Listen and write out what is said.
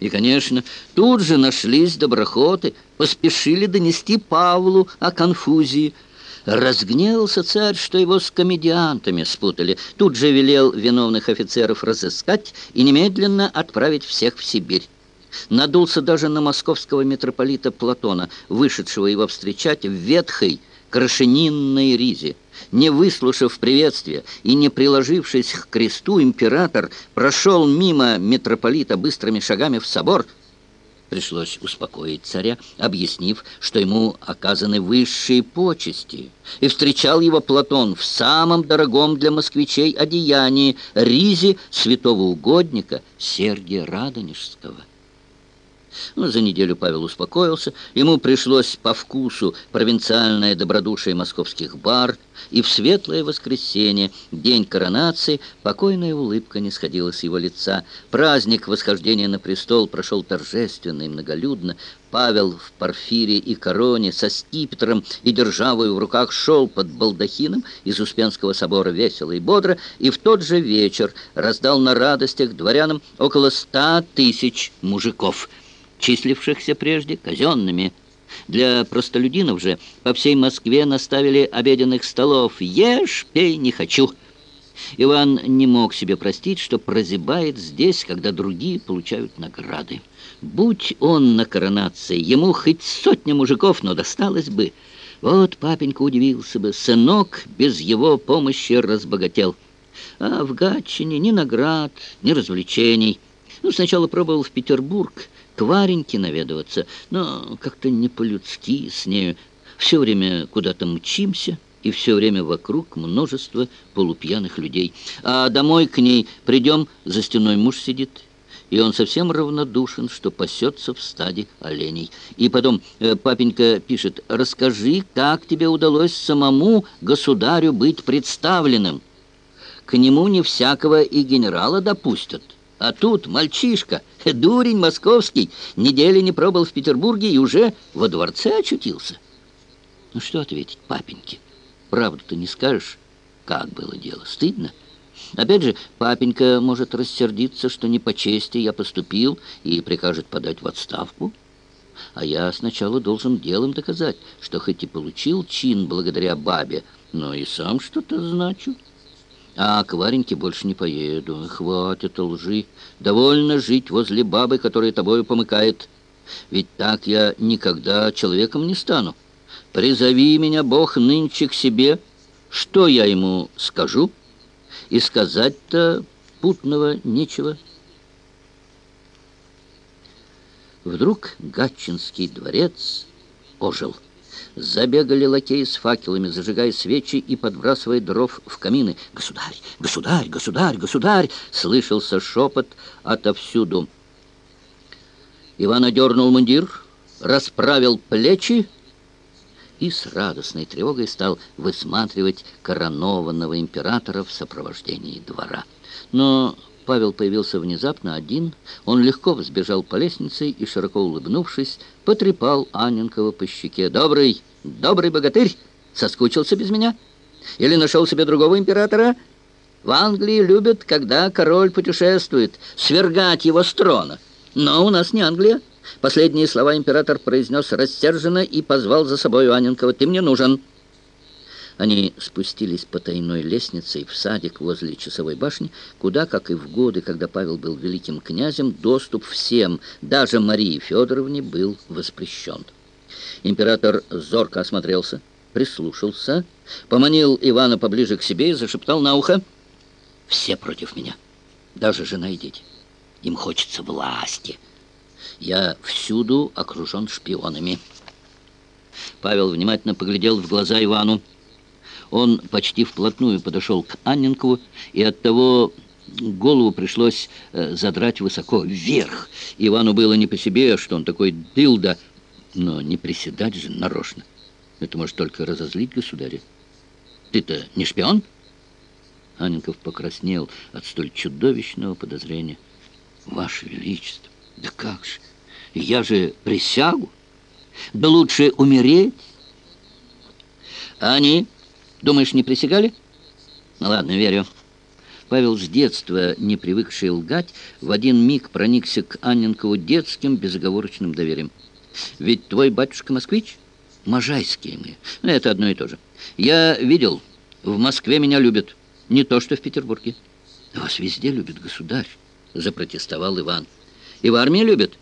И, конечно, тут же нашлись доброхоты, поспешили донести Павлу о конфузии. Разгневался царь, что его с комедиантами спутали. Тут же велел виновных офицеров разыскать и немедленно отправить всех в Сибирь. Надулся даже на московского митрополита Платона, вышедшего его встречать в ветхой крашенинной ризе. Не выслушав приветствия и не приложившись к кресту, император прошел мимо митрополита быстрыми шагами в собор. Пришлось успокоить царя, объяснив, что ему оказаны высшие почести. И встречал его Платон в самом дорогом для москвичей одеянии ризе святого угодника Сергия Радонежского. Ну, за неделю Павел успокоился. Ему пришлось по вкусу провинциальное добродушие московских бар, и в светлое воскресенье, день коронации, покойная улыбка не сходила с его лица. Праздник восхождения на престол прошел торжественно и многолюдно. Павел в парфире и короне со скипетром и державою в руках шел под балдахином из Успенского собора весело и бодро, и в тот же вечер раздал на радостях дворянам около ста тысяч мужиков – числившихся прежде казенными. Для простолюдинов же по всей Москве наставили обеденных столов «Ешь, пей, не хочу». Иван не мог себе простить, что прозябает здесь, когда другие получают награды. Будь он на коронации, ему хоть сотня мужиков, но досталось бы. Вот папенька удивился бы, сынок без его помощи разбогател. А в Гатчине ни наград, ни развлечений. Ну, сначала пробовал в Петербург, к Вареньке наведываться, но как-то не по-людски с нею. Все время куда-то мчимся, и все время вокруг множество полупьяных людей. А домой к ней придем, за стеной муж сидит, и он совсем равнодушен, что пасется в стаде оленей. И потом э, папенька пишет, «Расскажи, как тебе удалось самому государю быть представленным? К нему не всякого и генерала допустят». А тут мальчишка, дурень московский, недели не пробыл в Петербурге и уже во дворце очутился. Ну что ответить папеньке? Правду-то не скажешь, как было дело. Стыдно. Опять же, папенька может рассердиться, что не по чести я поступил и прикажет подать в отставку. А я сначала должен делом доказать, что хоть и получил чин благодаря бабе, но и сам что-то значу. А к Вареньке больше не поеду. Хватит лжи. Довольно жить возле бабы, которая тобою помыкает. Ведь так я никогда человеком не стану. Призови меня, Бог, нынче к себе. Что я ему скажу? И сказать-то путного нечего. Вдруг Гатчинский дворец ожил. Забегали лакеи с факелами, зажигая свечи и подбрасывая дров в камины. «Государь! Государь! Государь! Государь!» Слышался шепот отовсюду. Иван одернул мундир, расправил плечи и с радостной тревогой стал высматривать коронованного императора в сопровождении двора. Но Павел появился внезапно один. Он легко взбежал по лестнице и, широко улыбнувшись, потрепал Анненкова по щеке. «Добрый, добрый богатырь! Соскучился без меня? Или нашел себе другого императора? В Англии любят, когда король путешествует, свергать его с трона. Но у нас не Англия». Последние слова император произнес рассерженно и позвал за собой Анненкова. «Ты мне нужен». Они спустились по тайной лестнице в садик возле часовой башни, куда, как и в годы, когда Павел был великим князем, доступ всем, даже Марии Федоровне, был воспрещен. Император зорко осмотрелся, прислушался, поманил Ивана поближе к себе и зашептал на ухо «Все против меня, даже жена и дети. Им хочется власти. Я всюду окружен шпионами». Павел внимательно поглядел в глаза Ивану. Он почти вплотную подошел к Анненкову, и оттого голову пришлось э, задрать высоко вверх. Ивану было не по себе, что он такой дылда, но не приседать же нарочно. Это может только разозлить государя. Ты-то не шпион? Анненков покраснел от столь чудовищного подозрения. Ваше Величество, да как же, я же присягу. Да лучше умереть. Они... Думаешь, не присягали? Ну ладно, верю. Павел с детства, не привыкший лгать, в один миг проникся к Анненкову детским безоговорочным доверием. «Ведь твой батюшка москвич?» «Можайские мы. Это одно и то же. Я видел, в Москве меня любят, не то что в Петербурге». «Вас везде любит государь», — запротестовал Иван. «И в армии любят?»